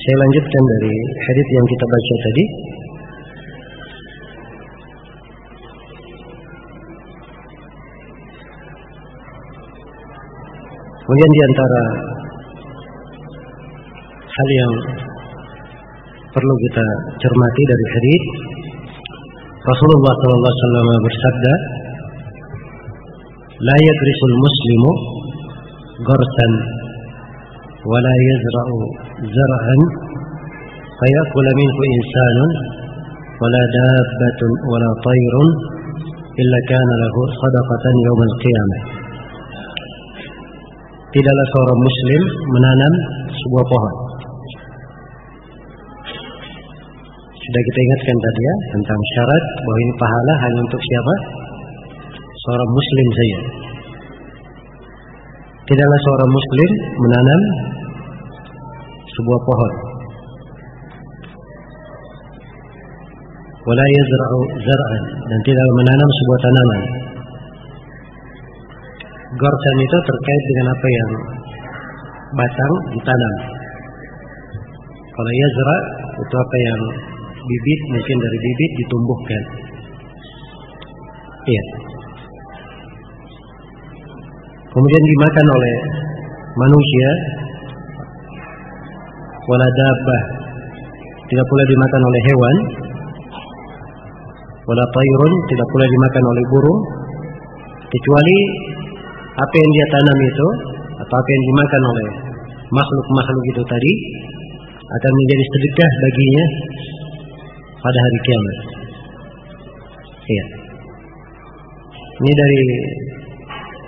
Saya lanjutkan dari hadis yang kita baca tadi. Kemudian di antara hal yang perlu kita cermati dari hadis Rasulullah SAW bersabda, "La yadrisul muslimu gharsan wa la yazra'u zar'an fayakul minhu insanun wa la dabbatun wa la tayrun illa kana lahu sadaqatan yawm al-qiyamah." Tidaklah seorang muslim menanam sebuah pohon Sudah kita ingatkan tadi ya tentang syarat bahwa ini pahala hanya untuk siapa? Seorang muslim saja. Tidaklah seorang muslim menanam sebuah pohon. Wala yazra'u zar'an dan tidak menanam sebuah tanaman. Gorsan itu terkait dengan apa yang batang ditanam. Kalau yazra itu apa yang bibit mungkin dari bibit ditumbuhkan. Iya. Kemudian dimakan oleh manusia. Wala dabbah. Tidak pula dimakan oleh hewan. Wala tayrun. Tidak pula dimakan oleh burung. Kecuali apa yang dia tanam itu atau apa yang dimakan oleh makhluk-makhluk itu tadi akan menjadi sedekah baginya pada hari kiamat. Iya. Ini dari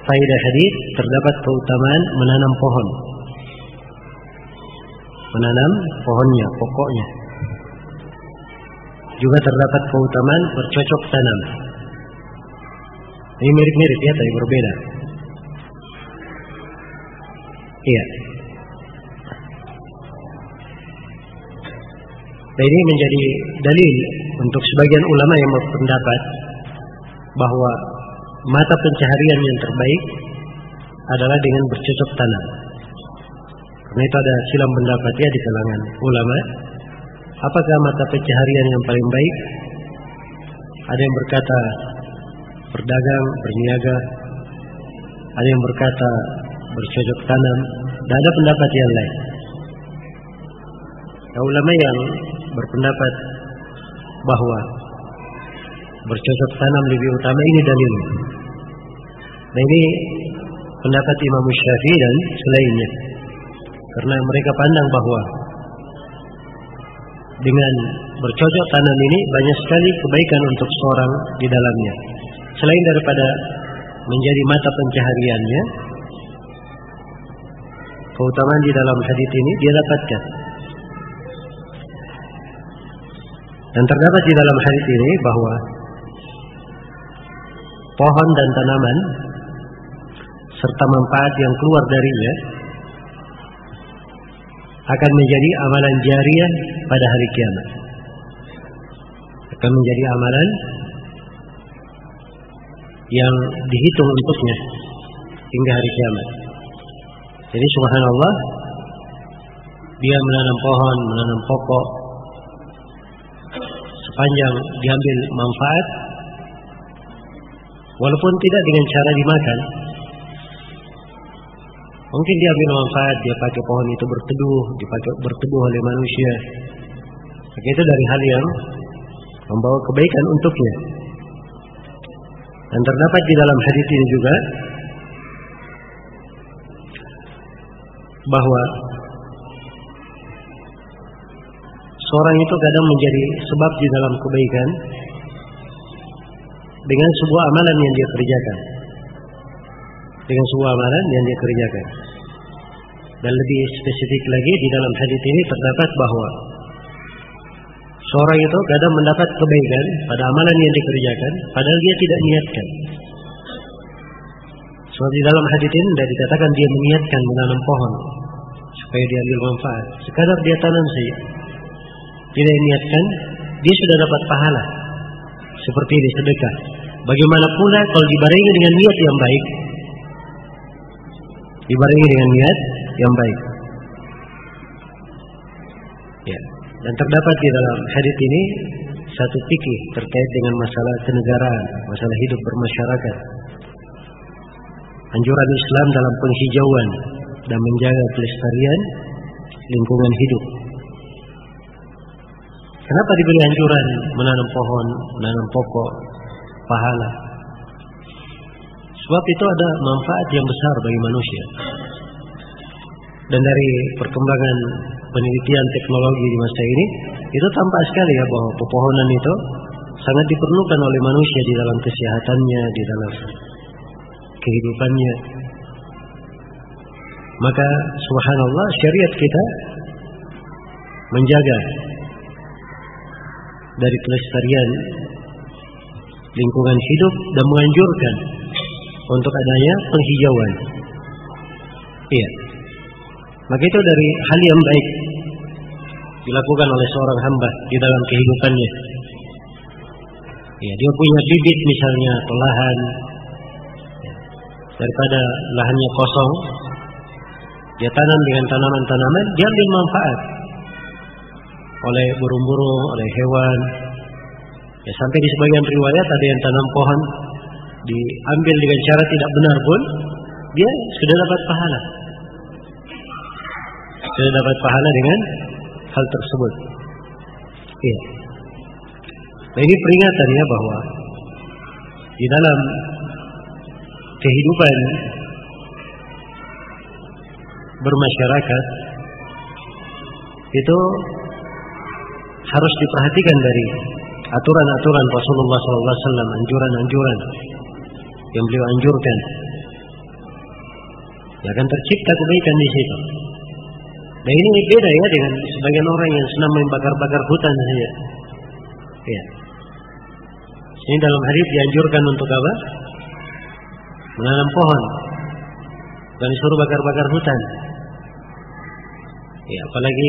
faedah hadis terdapat keutamaan menanam pohon. Menanam pohonnya, pokoknya. Juga terdapat keutamaan bercocok tanam. Ini mirip-mirip ya, tapi berbeda. Iya. Dan ini menjadi dalil untuk sebagian ulama yang berpendapat bahwa mata pencaharian yang terbaik adalah dengan bercocok tanam. Karena itu ada silam pendapat ya di kalangan ulama. Apakah mata pencaharian yang paling baik? Ada yang berkata berdagang, berniaga. Ada yang berkata bercocok tanam. Dan ada pendapat yang lain. Nah, ulama yang berpendapat bahwa bercocok tanam lebih utama ini dalil. Nah ini pendapat Imam Syafi'i dan selainnya. Karena mereka pandang bahwa dengan bercocok tanam ini banyak sekali kebaikan untuk seorang di dalamnya. Selain daripada menjadi mata pencahariannya, keutamaan di dalam hadis ini dia dapatkan. Dan terdapat di dalam hadis ini bahwa pohon dan tanaman serta manfaat yang keluar darinya akan menjadi amalan jariah pada hari kiamat. Akan menjadi amalan yang dihitung untuknya hingga hari kiamat. Jadi subhanallah dia menanam pohon, menanam pokok, sepanjang diambil manfaat walaupun tidak dengan cara dimakan. Mungkin diambil manfaat dia pakai pohon itu berteduh dipakai berteduh oleh manusia. Maka itu dari hal yang membawa kebaikan untuknya. Dan terdapat di dalam hadis ini juga bahwa Seorang itu kadang menjadi sebab di dalam kebaikan dengan sebuah amalan yang dia kerjakan. Dengan sebuah amalan yang dia kerjakan. Dan lebih spesifik lagi di dalam hadis ini terdapat bahwa seorang itu kadang mendapat kebaikan pada amalan yang dikerjakan padahal dia tidak niatkan. Sebab di dalam hadis ini tidak dikatakan dia meniatkan menanam pohon supaya dia ambil manfaat. Sekadar dia tanam saja tidak niatkan, dia sudah dapat pahala. Seperti ini sedekah. Bagaimana pula kalau dibarengi dengan niat yang baik? Dibarengi dengan niat yang baik. Ya. Dan terdapat di dalam hadis ini satu fikih terkait dengan masalah kenegaraan, masalah hidup bermasyarakat. Anjuran Islam dalam penghijauan dan menjaga kelestarian lingkungan hidup. Kenapa diberi anjuran menanam pohon, menanam pokok, pahala? Sebab itu ada manfaat yang besar bagi manusia. Dan dari perkembangan penelitian teknologi di masa ini, itu tampak sekali ya bahwa pepohonan itu sangat diperlukan oleh manusia di dalam kesehatannya, di dalam kehidupannya. Maka subhanallah syariat kita menjaga dari kelestarian lingkungan hidup dan menganjurkan untuk adanya penghijauan. Iya. Maka itu dari hal yang baik dilakukan oleh seorang hamba di dalam kehidupannya. Ya, dia punya bibit misalnya atau lahan daripada lahannya kosong, dia tanam dengan tanaman-tanaman, dia ambil manfaat oleh burung-burung, oleh hewan. Ya, sampai di sebagian riwayat ada yang tanam pohon diambil dengan cara tidak benar pun, dia sudah dapat pahala. Sudah dapat pahala dengan hal tersebut. Iya. Nah ini peringatan ya bahwa di dalam kehidupan bermasyarakat itu harus diperhatikan dari aturan-aturan Rasulullah SAW, anjuran-anjuran yang beliau anjurkan. Ya akan tercipta kebaikan di situ. Nah ini beda ya dengan sebagian orang yang senang membakar-bakar hutan saja. Ya. Ini dalam hadis dianjurkan untuk apa? Menanam pohon dan disuruh bakar-bakar hutan. Ya, apalagi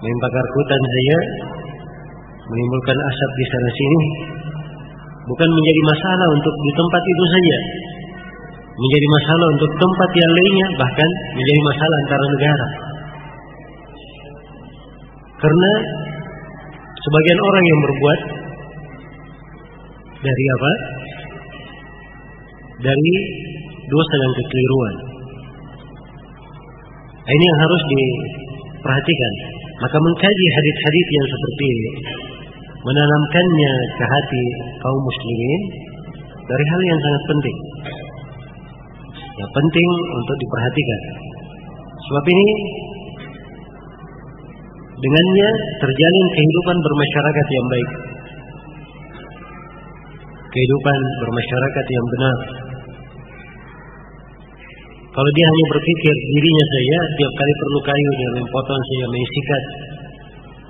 membakar hutan saja menimbulkan asap di sana sini bukan menjadi masalah untuk di tempat itu saja menjadi masalah untuk tempat yang lainnya bahkan menjadi masalah antara negara karena sebagian orang yang berbuat dari apa? Dari dosa dan kekeliruan. Nah, ini yang harus diperhatikan. Maka mengkaji hadis-hadis yang seperti ini, menanamkannya ke hati kaum muslimin dari hal yang sangat penting. Ya penting untuk diperhatikan. Sebab ini dengannya terjalin kehidupan bermasyarakat yang baik. Kehidupan bermasyarakat yang benar. Kalau dia hanya berpikir dirinya saja, tiap kali perlu kayu dia memotong saja, mengisikat.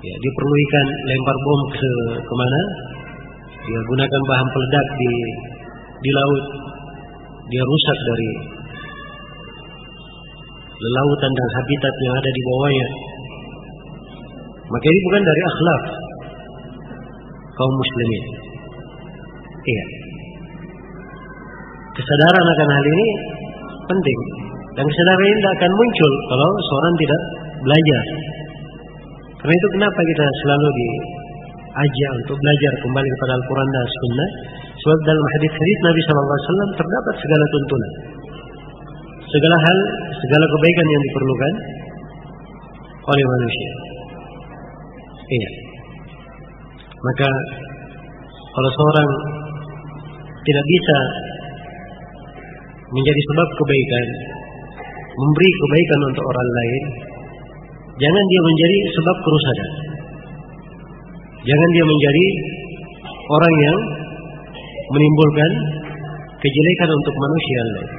Ya, dia perlu ikan lempar bom ke ke mana? Dia gunakan bahan peledak di di laut. Dia rusak dari lelautan dan habitat yang ada di bawahnya. Maka ini bukan dari akhlak kaum muslimin. Iya. Kesadaran akan hal ini penting. Dan kesadaran ini tidak akan muncul kalau seorang tidak belajar. Karena itu kenapa kita selalu diajak untuk belajar kembali kepada Al-Quran dan Sunnah. Sebab dalam hadis-hadis Nabi SAW terdapat segala tuntunan. Segala hal, segala kebaikan yang diperlukan oleh manusia. Iya. Maka kalau seorang tidak bisa menjadi sebab kebaikan, memberi kebaikan untuk orang lain, jangan dia menjadi sebab kerusakan. Jangan dia menjadi orang yang menimbulkan kejelekan untuk manusia lain.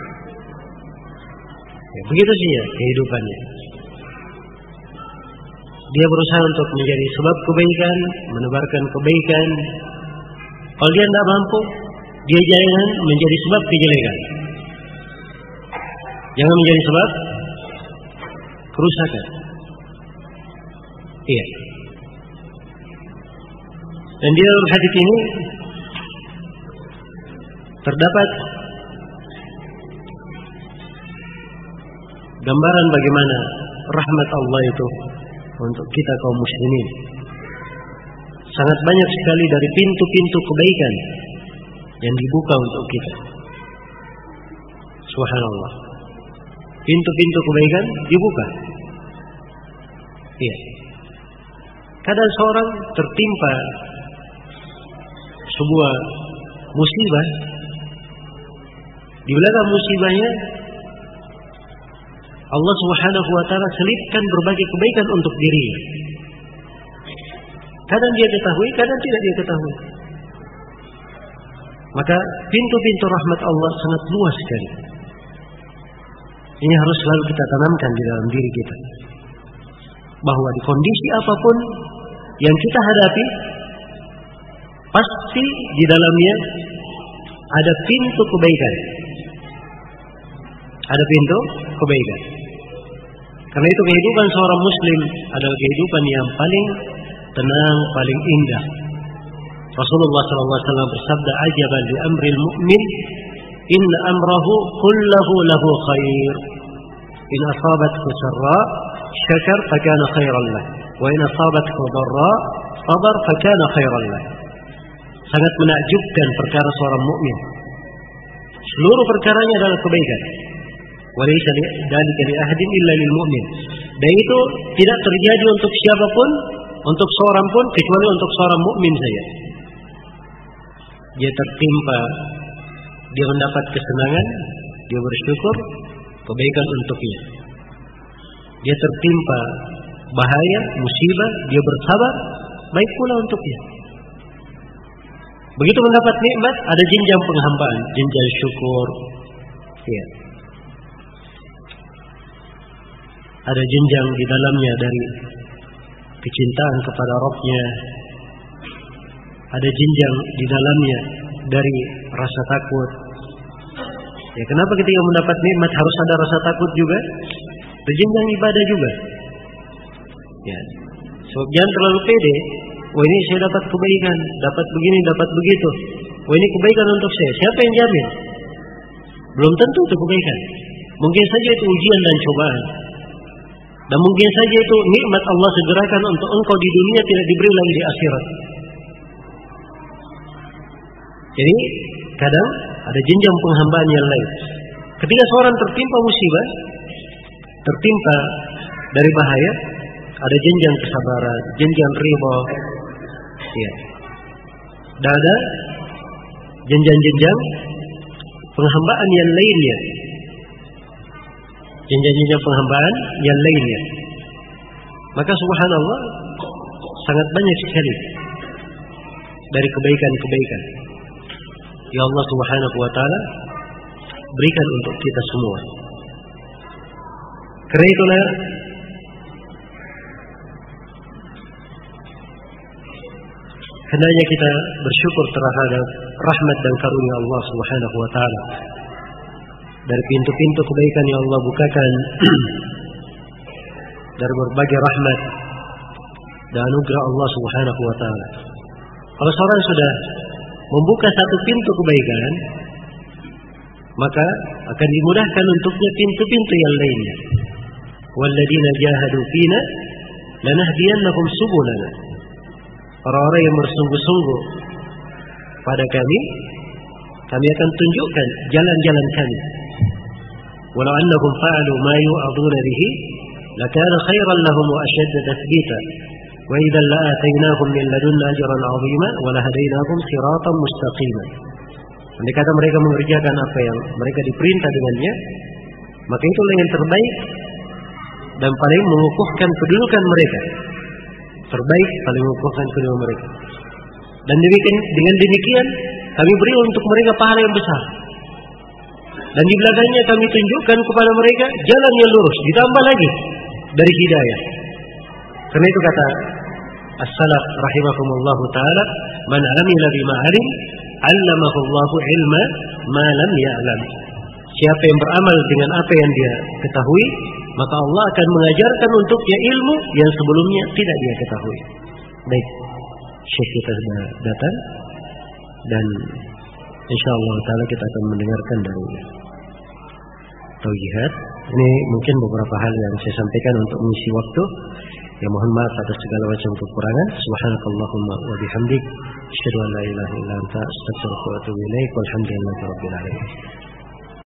Ya, begitu saja kehidupannya. Dia berusaha untuk menjadi sebab kebaikan, menebarkan kebaikan. Kalau dia tidak mampu, dia jangan menjadi sebab kejelekan. Jangan menjadi sebab kerusakan. Iya. Dan di dalam hadis ini terdapat gambaran bagaimana rahmat Allah itu untuk kita kaum muslimin. Sangat banyak sekali dari pintu-pintu kebaikan yang dibuka untuk kita. Subhanallah. Pintu-pintu kebaikan dibuka. Iya. Kadang seorang tertimpa sebuah musibah di belakang musibahnya Allah Subhanahu wa taala selipkan berbagai kebaikan untuk dirinya. Kadang dia ketahui, kadang tidak dia ketahui. Maka pintu-pintu rahmat Allah sangat luas sekali. Ini harus selalu kita tanamkan di dalam diri kita. Bahwa di kondisi apa pun yang kita hadapi, pasti di dalamnya ada pintu kebaikan. Ada pintu kebaikan. Karena itu kehidupan seorang muslim adalah kehidupan yang paling tenang, paling indah. Rasulullah SAW bersabda, "Ajaban li amril mu'min, in amrahu kullahu lahu khair. Asabathu sarra, syakar fakana khairan lah. Wa in asabathu darra, sabar fakana khairan lah." Sangat menakjubkan perkara seorang mukmin. Seluruh perkaranya adalah kebaikan. Walaysa dzalika li illa lil mu'min. Dan itu tidak terjadi untuk siapa pun, untuk seorang pun kecuali untuk seorang mukmin saja. Dia tertimpa, dia mendapat kesenangan, dia bersyukur, kebaikan untuknya. Dia tertimpa bahaya, musibah, dia bersabar, baik pula untuknya. Begitu mendapat nikmat, ada jenjang penghambaan, jenjang syukur. Ya. Ada jenjang di dalamnya dari kecintaan kepada Robnya. Ada jenjang di dalamnya dari rasa takut. Ya, kenapa ketika mendapat nikmat harus ada rasa takut juga? Ada jenjang ibadah juga. Ya. Sebab jangan terlalu pede. Wah ini saya dapat kebaikan, dapat begini, dapat begitu. Wah ini kebaikan untuk saya. Siapa yang jamin? Belum tentu itu kebaikan. Mungkin saja itu ujian dan cobaan. Dan mungkin saja itu nikmat Allah segerakan untuk engkau di dunia tidak diberi lagi di akhirat. Jadi kadang ada jenjang penghambaan yang lain. Ketika seorang tertimpa musibah, tertimpa dari bahaya, ada jenjang kesabaran, jenjang riba. Ya. Dan ada jenjang-jenjang penghambaan yang lainnya jenjang-jenjang penghambaan yang lainnya. Maka subhanallah sangat banyak sekali dari kebaikan-kebaikan. Ya Allah Subhanahu wa taala berikan untuk kita semua. Karena itulah Hendaknya kita bersyukur terhadap rahmat dan karunia Allah Subhanahu wa taala dari pintu-pintu kebaikan yang Allah bukakan dari berbagai rahmat dan anugerah Allah Subhanahu wa taala. Kalau seorang sudah membuka satu pintu kebaikan, maka akan dimudahkan untuknya pintu-pintu yang lainnya. Walladina jahadu fina lanahdiyannahum subulana. Orang-orang yang bersungguh-sungguh pada kami, kami akan tunjukkan jalan-jalan kami. Walau annahum fa'alu ma yu'aduna bihi lakana khairan lahum wa ashadda tathbita. وإذا لآتيناهم من لدنا أجرا عظيما ولهديناهم صراطا مستقيما Andai kata mereka mengerjakan apa yang mereka diperintah dengannya, maka itulah yang terbaik dan paling mengukuhkan kedudukan mereka. Terbaik paling mengukuhkan kedudukan mereka. Dan demikian dengan demikian kami beri untuk mereka pahala yang besar. Dan di belakangnya kami tunjukkan kepada mereka jalan yang lurus, ditambah lagi dari hidayah. Karena itu kata As-salaf rahimahumullah taala, "Man 'amila bima 'alim, 'allamahu Allahu 'ilma ma lam ya'lam." Siapa yang beramal dengan apa yang dia ketahui, maka Allah akan mengajarkan untuknya ilmu yang sebelumnya tidak dia ketahui. Baik, Syekh kita sudah datang dan insyaallah taala kita akan mendengarkan dari taujihat. Ini mungkin beberapa hal yang saya sampaikan untuk mengisi waktu. Ya mohon maaf atas segala macam kekurangan. Subhanakallahumma wa bihamdik. Asyhadu an la ilaha illa anta astaghfiruka wa atubu ilaik. Walhamdulillahirabbil alamin.